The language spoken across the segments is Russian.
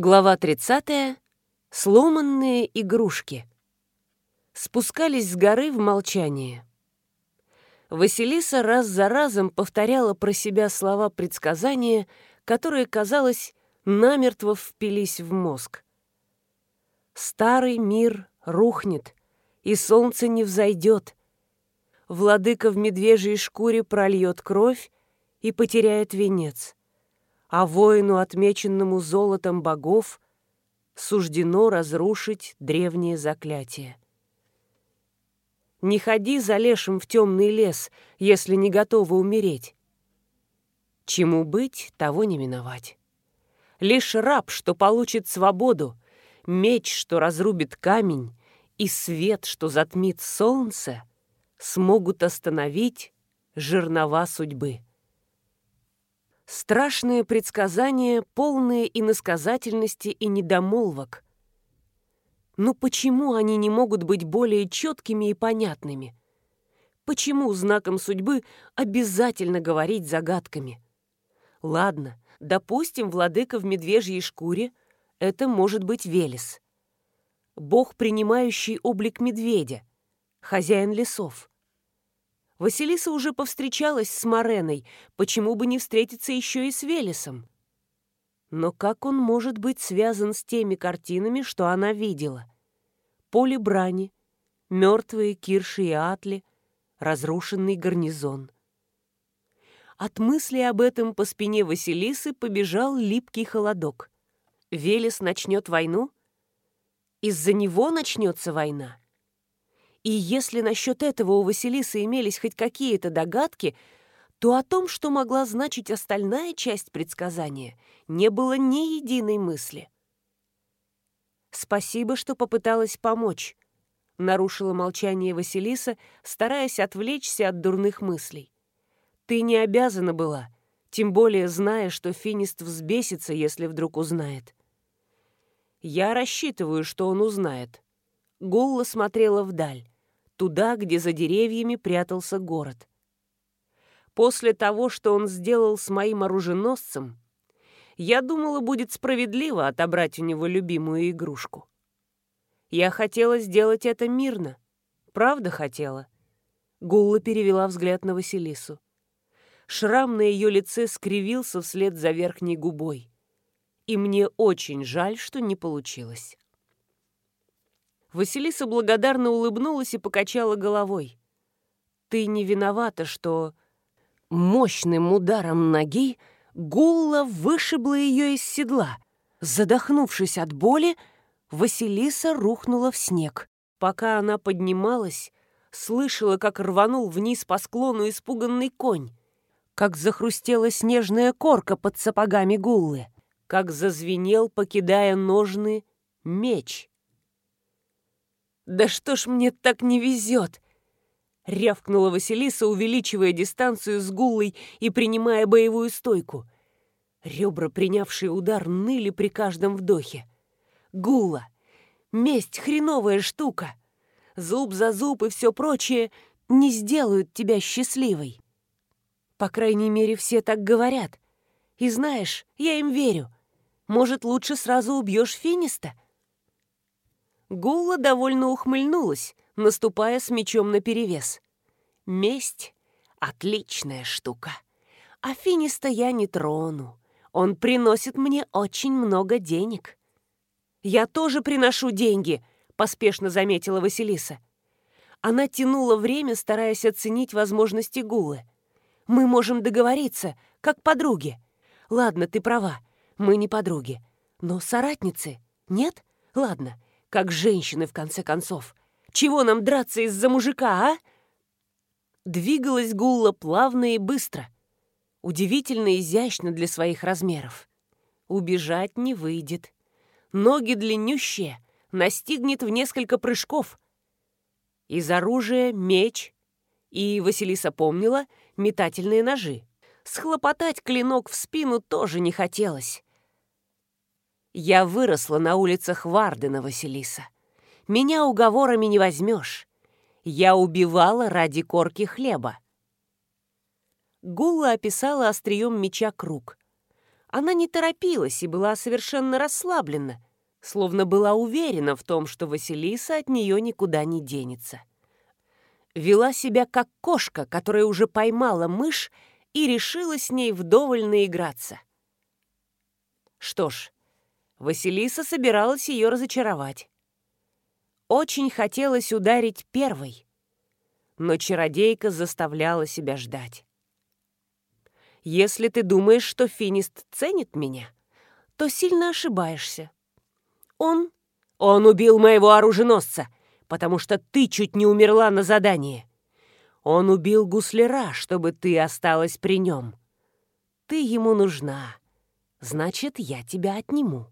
Глава 30. Сломанные игрушки. Спускались с горы в молчании. Василиса раз за разом повторяла про себя слова предсказания, которые, казалось, намертво впились в мозг. «Старый мир рухнет, и солнце не взойдет. Владыка в медвежьей шкуре прольет кровь и потеряет венец а воину, отмеченному золотом богов, суждено разрушить древнее заклятие. Не ходи за лешим в темный лес, если не готова умереть. Чему быть, того не миновать. Лишь раб, что получит свободу, меч, что разрубит камень, и свет, что затмит солнце, смогут остановить жернова судьбы. Страшные предсказания, полные иносказательности и недомолвок. Но почему они не могут быть более четкими и понятными? Почему знаком судьбы обязательно говорить загадками? Ладно, допустим, владыка в медвежьей шкуре — это может быть Велес. Бог, принимающий облик медведя, хозяин лесов. Василиса уже повстречалась с Мореной, почему бы не встретиться еще и с Велесом? Но как он может быть связан с теми картинами, что она видела? Поле брани, мертвые Кирши и Атли, разрушенный гарнизон. От мысли об этом по спине Василисы побежал липкий холодок. Велес начнет войну? Из-за него начнется война? И если насчет этого у Василисы имелись хоть какие-то догадки, то о том, что могла значить остальная часть предсказания, не было ни единой мысли. «Спасибо, что попыталась помочь», — нарушила молчание Василиса, стараясь отвлечься от дурных мыслей. «Ты не обязана была, тем более зная, что Финист взбесится, если вдруг узнает». «Я рассчитываю, что он узнает». Гулла смотрела вдаль туда, где за деревьями прятался город. После того, что он сделал с моим оруженосцем, я думала, будет справедливо отобрать у него любимую игрушку. Я хотела сделать это мирно. Правда хотела? Гулла перевела взгляд на Василису. Шрам на ее лице скривился вслед за верхней губой. И мне очень жаль, что не получилось. Василиса благодарно улыбнулась и покачала головой. «Ты не виновата, что...» Мощным ударом ноги Гулла вышибла ее из седла. Задохнувшись от боли, Василиса рухнула в снег. Пока она поднималась, слышала, как рванул вниз по склону испуганный конь, как захрустела снежная корка под сапогами Гуллы, как зазвенел, покидая ножны, меч. «Да что ж мне так не везет?» Рявкнула Василиса, увеличивая дистанцию с гулой и принимая боевую стойку. Ребра, принявшие удар, ныли при каждом вдохе. Гула! Месть — хреновая штука! Зуб за зуб и все прочее не сделают тебя счастливой. По крайней мере, все так говорят. И знаешь, я им верю. Может, лучше сразу убьешь Финиста?» Гулла довольно ухмыльнулась, наступая с мечом наперевес. Месть — отличная штука. А Финиста я не трону. Он приносит мне очень много денег. «Я тоже приношу деньги», — поспешно заметила Василиса. Она тянула время, стараясь оценить возможности Гулы. «Мы можем договориться, как подруги. Ладно, ты права, мы не подруги. Но соратницы? Нет? Ладно, как женщины, в конце концов. Чего нам драться из-за мужика, а? Двигалась Гулла плавно и быстро. Удивительно изящно для своих размеров. Убежать не выйдет. Ноги длиннющие, настигнет в несколько прыжков. Из оружия меч и, Василиса помнила, метательные ножи. Схлопотать клинок в спину тоже не хотелось. Я выросла на улицах Вардена, Василиса. Меня уговорами не возьмешь. Я убивала ради корки хлеба. Гула описала острием меча круг. Она не торопилась и была совершенно расслаблена, словно была уверена в том, что Василиса от нее никуда не денется. Вела себя как кошка, которая уже поймала мышь и решила с ней вдоволь наиграться. Что ж, Василиса собиралась ее разочаровать. Очень хотелось ударить первой, но чародейка заставляла себя ждать. Если ты думаешь, что Финист ценит меня, то сильно ошибаешься. Он... Он убил моего оруженосца, потому что ты чуть не умерла на задании. Он убил гусляра, чтобы ты осталась при нем. Ты ему нужна. Значит, я тебя отниму.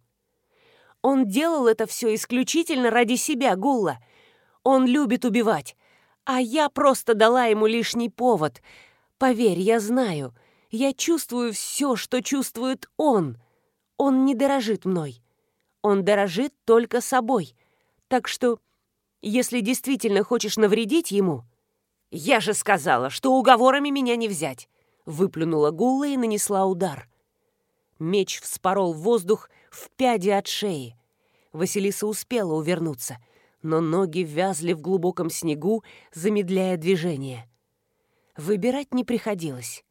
Он делал это все исключительно ради себя, Гулла. Он любит убивать, а я просто дала ему лишний повод. Поверь, я знаю, я чувствую все, что чувствует он. Он не дорожит мной. Он дорожит только собой. Так что, если действительно хочешь навредить ему... «Я же сказала, что уговорами меня не взять!» Выплюнула Гулла и нанесла удар. Меч вспорол воздух в пяди от шеи. Василиса успела увернуться, но ноги вязли в глубоком снегу, замедляя движение. Выбирать не приходилось.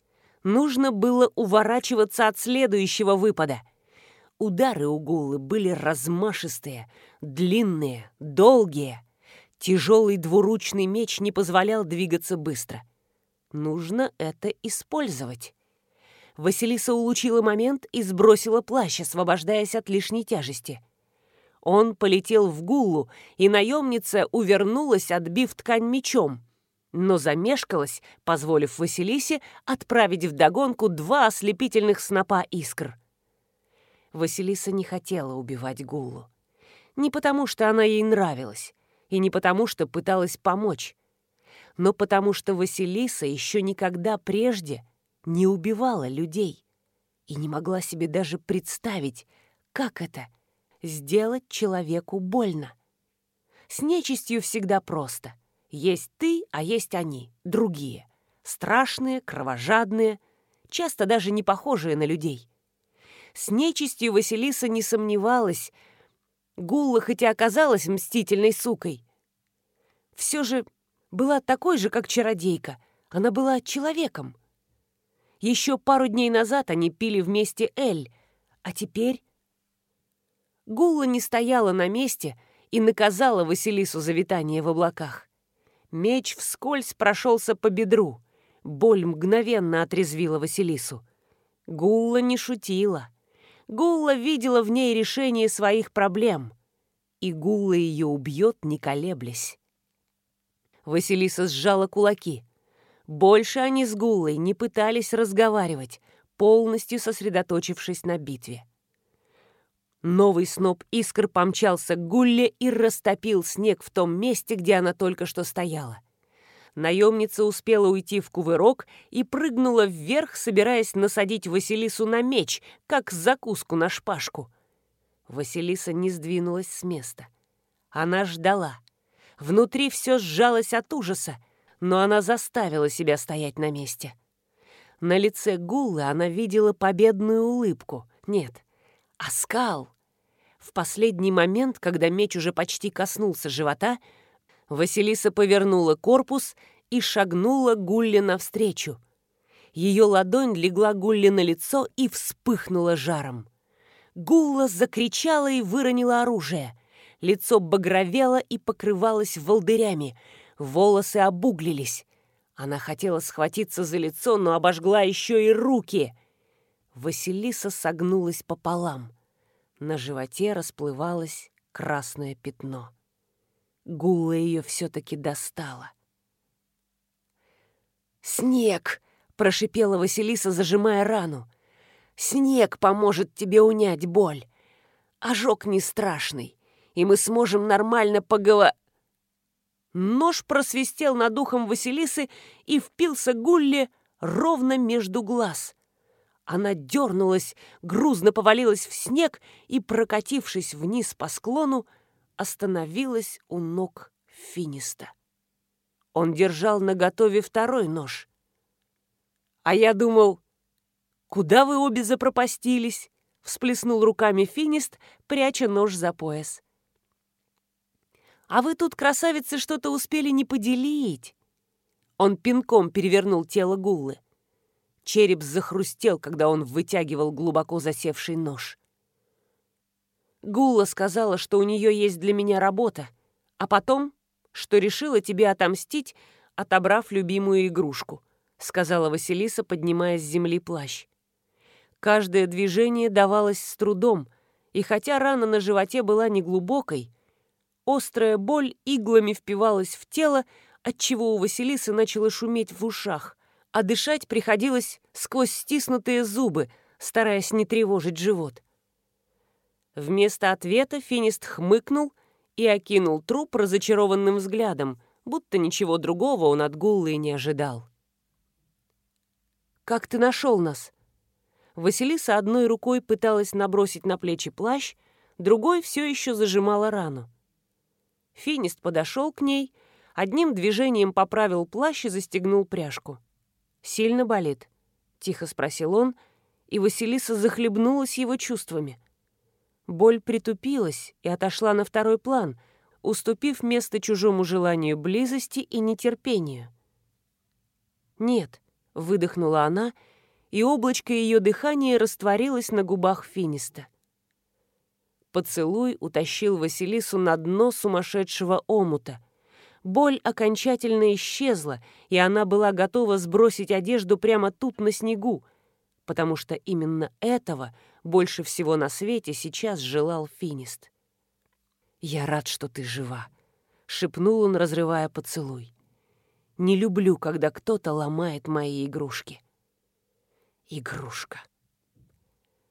Нужно было уворачиваться от следующего выпада — Удары у Гуллы были размашистые, длинные, долгие. Тяжелый двуручный меч не позволял двигаться быстро. Нужно это использовать. Василиса улучила момент и сбросила плащ, освобождаясь от лишней тяжести. Он полетел в Гуллу, и наемница увернулась, отбив ткань мечом, но замешкалась, позволив Василисе отправить вдогонку два ослепительных снопа искр — Василиса не хотела убивать Гуллу. Не потому, что она ей нравилась, и не потому, что пыталась помочь, но потому что Василиса еще никогда прежде не убивала людей и не могла себе даже представить, как это — сделать человеку больно. С нечистью всегда просто. Есть ты, а есть они, другие. Страшные, кровожадные, часто даже не похожие на людей. С нечистью Василиса не сомневалась. Гулла хоть и оказалась мстительной сукой. Все же была такой же, как чародейка. Она была человеком. Еще пару дней назад они пили вместе Эль, а теперь... Гулла не стояла на месте и наказала Василису за витание в облаках. Меч вскользь прошелся по бедру. Боль мгновенно отрезвила Василису. Гулла не шутила. Гулла видела в ней решение своих проблем, и Гулла ее убьет, не колеблясь. Василиса сжала кулаки. Больше они с Гуллой не пытались разговаривать, полностью сосредоточившись на битве. Новый сноп искр помчался к Гулле и растопил снег в том месте, где она только что стояла. Наемница успела уйти в кувырок и прыгнула вверх, собираясь насадить Василису на меч, как закуску на шпажку. Василиса не сдвинулась с места. Она ждала. Внутри все сжалось от ужаса, но она заставила себя стоять на месте. На лице Гуллы она видела победную улыбку. Нет, оскал. В последний момент, когда меч уже почти коснулся живота, Василиса повернула корпус и шагнула Гулле навстречу. Ее ладонь легла Гулле на лицо и вспыхнула жаром. Гулла закричала и выронила оружие. Лицо багровело и покрывалось волдырями. Волосы обуглились. Она хотела схватиться за лицо, но обожгла еще и руки. Василиса согнулась пополам. На животе расплывалось красное пятно. Гула ее все-таки достала. «Снег!» — прошипела Василиса, зажимая рану. «Снег поможет тебе унять боль. Ожог не страшный, и мы сможем нормально поговор...» Нож просвистел над ухом Василисы и впился Гулле ровно между глаз. Она дернулась, грузно повалилась в снег и, прокатившись вниз по склону, остановилась у ног Финиста. Он держал наготове второй нож. «А я думал, Куда вы обе запропастились?» — всплеснул руками финист, пряча нож за пояс. «А вы тут, красавицы, что-то успели не поделить!» Он пинком перевернул тело Гуллы. Череп захрустел, когда он вытягивал глубоко засевший нож. Гулла сказала, что у нее есть для меня работа, а потом, что решила тебе отомстить, отобрав любимую игрушку, сказала Василиса, поднимая с земли плащ. Каждое движение давалось с трудом, и хотя рана на животе была неглубокой, острая боль иглами впивалась в тело, отчего у Василисы начало шуметь в ушах, а дышать приходилось сквозь стиснутые зубы, стараясь не тревожить живот. Вместо ответа финист хмыкнул и окинул труп разочарованным взглядом, будто ничего другого он от Гуллы не ожидал. «Как ты нашел нас?» Василиса одной рукой пыталась набросить на плечи плащ, другой все еще зажимала рану. Финист подошел к ней, одним движением поправил плащ и застегнул пряжку. «Сильно болит?» — тихо спросил он, и Василиса захлебнулась его чувствами. Боль притупилась и отошла на второй план, уступив место чужому желанию близости и нетерпению. «Нет», — выдохнула она, и облачко ее дыхания растворилось на губах Финиста. Поцелуй утащил Василису на дно сумасшедшего омута. Боль окончательно исчезла, и она была готова сбросить одежду прямо тут, на снегу, потому что именно этого больше всего на свете сейчас желал Финист. «Я рад, что ты жива», — шепнул он, разрывая поцелуй. «Не люблю, когда кто-то ломает мои игрушки». «Игрушка».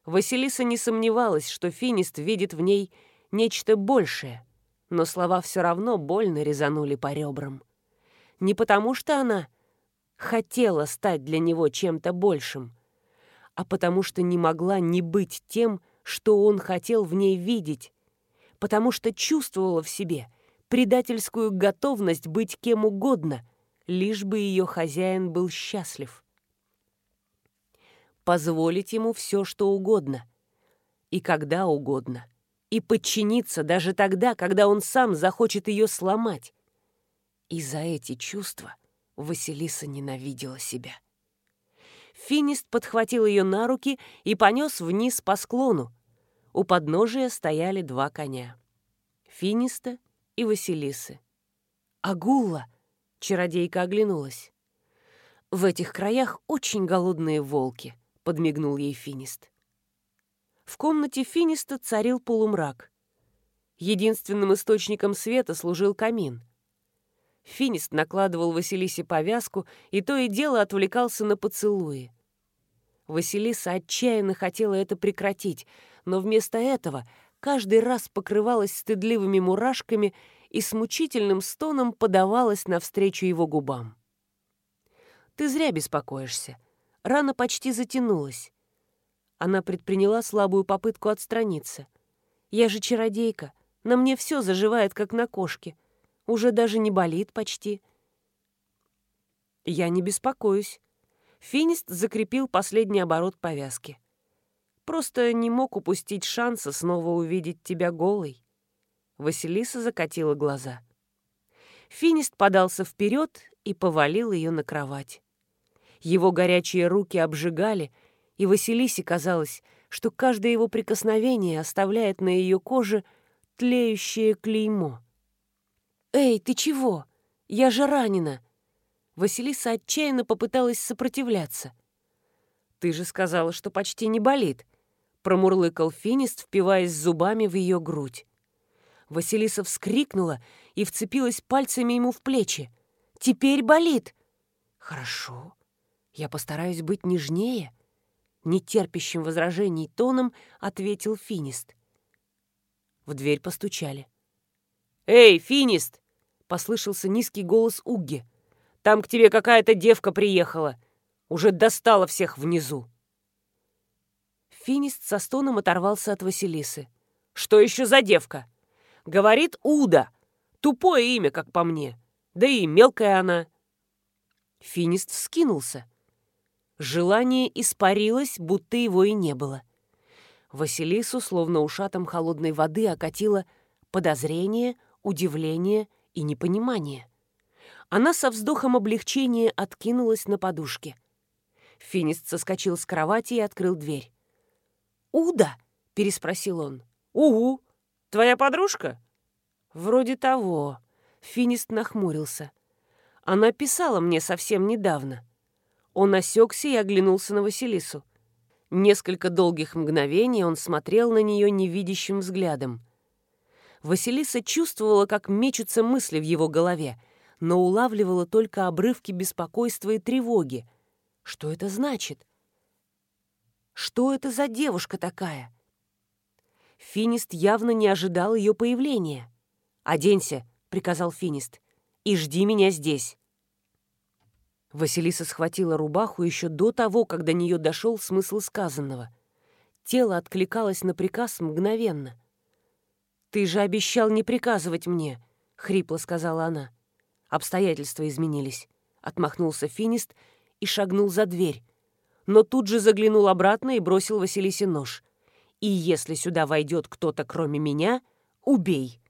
Василиса не сомневалась, что Финист видит в ней нечто большее, но слова все равно больно резанули по ребрам. Не потому что она хотела стать для него чем-то большим, а потому что не могла не быть тем, что он хотел в ней видеть, потому что чувствовала в себе предательскую готовность быть кем угодно, лишь бы ее хозяин был счастлив позволить ему все, что угодно. И когда угодно. И подчиниться даже тогда, когда он сам захочет ее сломать. И за эти чувства Василиса ненавидела себя. Финист подхватил ее на руки и понес вниз по склону. У подножия стояли два коня. Финиста и Василисы. «Агулла!» — чародейка оглянулась. «В этих краях очень голодные волки», — подмигнул ей Финист. В комнате Финиста царил полумрак. Единственным источником света служил камин. Финист накладывал Василисе повязку и то и дело отвлекался на поцелуи. Василиса отчаянно хотела это прекратить, но вместо этого каждый раз покрывалась стыдливыми мурашками и с мучительным стоном подавалась навстречу его губам. «Ты зря беспокоишься. Рана почти затянулась. Она предприняла слабую попытку отстраниться. «Я же чародейка. На мне все заживает, как на кошке. Уже даже не болит почти». «Я не беспокоюсь». Финист закрепил последний оборот повязки. «Просто не мог упустить шанса снова увидеть тебя голой». Василиса закатила глаза. Финист подался вперед и повалил ее на кровать. Его горячие руки обжигали, и Василисе казалось, что каждое его прикосновение оставляет на ее коже тлеющее клеймо. «Эй, ты чего? Я же ранена!» Василиса отчаянно попыталась сопротивляться. «Ты же сказала, что почти не болит», — промурлыкал Финист, впиваясь зубами в ее грудь. Василиса вскрикнула и вцепилась пальцами ему в плечи. «Теперь болит!» «Хорошо», «Я постараюсь быть нежнее», — нетерпящим возражений тоном ответил Финист. В дверь постучали. «Эй, Финист!» — послышался низкий голос Угги. «Там к тебе какая-то девка приехала. Уже достала всех внизу». Финист со стоном оторвался от Василисы. «Что еще за девка?» «Говорит Уда. Тупое имя, как по мне. Да и мелкая она». Финист вскинулся. Желание испарилось, будто его и не было. Василису, словно ушатом холодной воды, окатило подозрение, удивление и непонимание. Она со вздохом облегчения откинулась на подушке. Финист соскочил с кровати и открыл дверь. «Уда?» — переспросил он. «Угу. Твоя подружка?» «Вроде того». Финист нахмурился. «Она писала мне совсем недавно». Он осекся и оглянулся на Василису. Несколько долгих мгновений он смотрел на нее невидящим взглядом. Василиса чувствовала, как мечутся мысли в его голове, но улавливала только обрывки беспокойства и тревоги. Что это значит? Что это за девушка такая? Финист явно не ожидал ее появления. «Оденься», — приказал Финист, — «и жди меня здесь». Василиса схватила рубаху еще до того, как до нее дошел смысл сказанного. Тело откликалось на приказ мгновенно. «Ты же обещал не приказывать мне», — хрипло сказала она. Обстоятельства изменились. Отмахнулся Финист и шагнул за дверь. Но тут же заглянул обратно и бросил Василисе нож. «И если сюда войдет кто-то, кроме меня, убей».